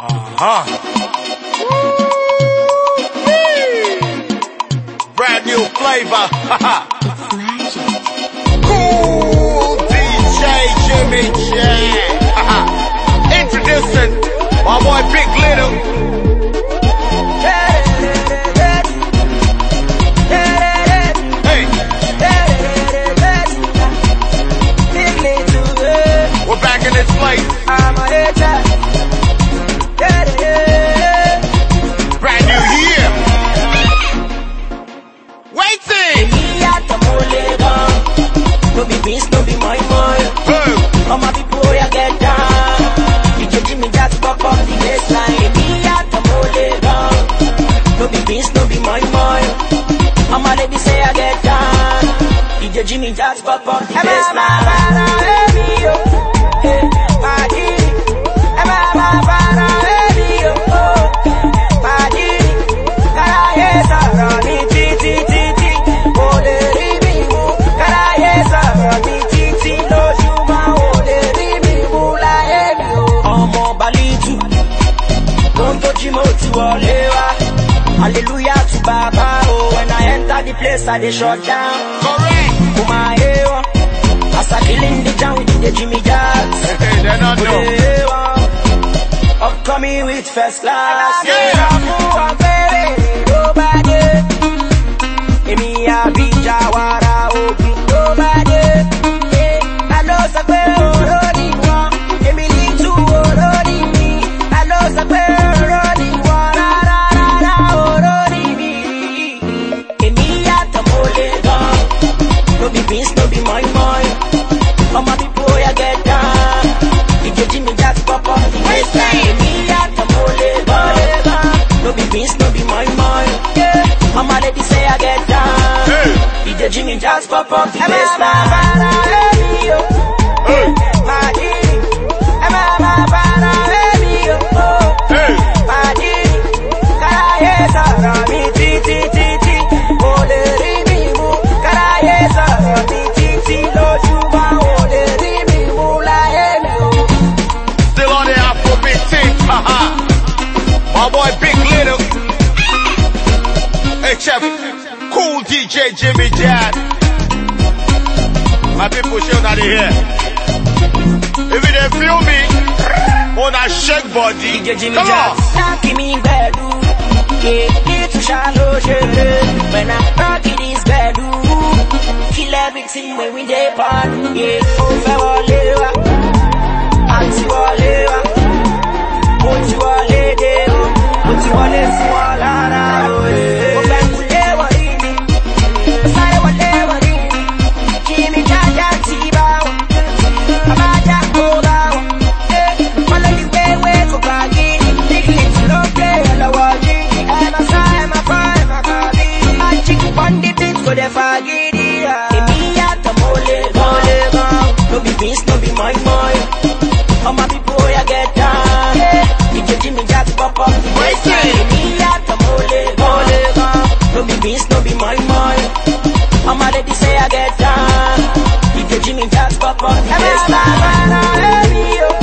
Uh-huh. Brand new flavor. No be beans, no be my mind. Boom. All my people, I get down. DJ Jimmy just pop up the baseline. Me at the mole down. No be beans, no be my mind. All my ladies say I get down. DJ Jimmy just pop up the baseline. Hallelujah to baba o when i enter the place i dey shut down Correct. kò máa yé as i killing the jam with the jimmy jazz. Hey, they don't know. Eh, oh, upcoming with first class. Yeah. Èmi Just pop up the baseline. Hey. Cool DJ Jimmy Jatt. My people that they here. If you didn't feel me, on that shake body. DJ Jimmy Come on. Give me bedu. It's shallow. When I rock it is bedu. Kill everything when we dey part. Yeah, over wale wa, anti wale wa, Ladies say I get down. If DJ Jimmy Jatt pop up the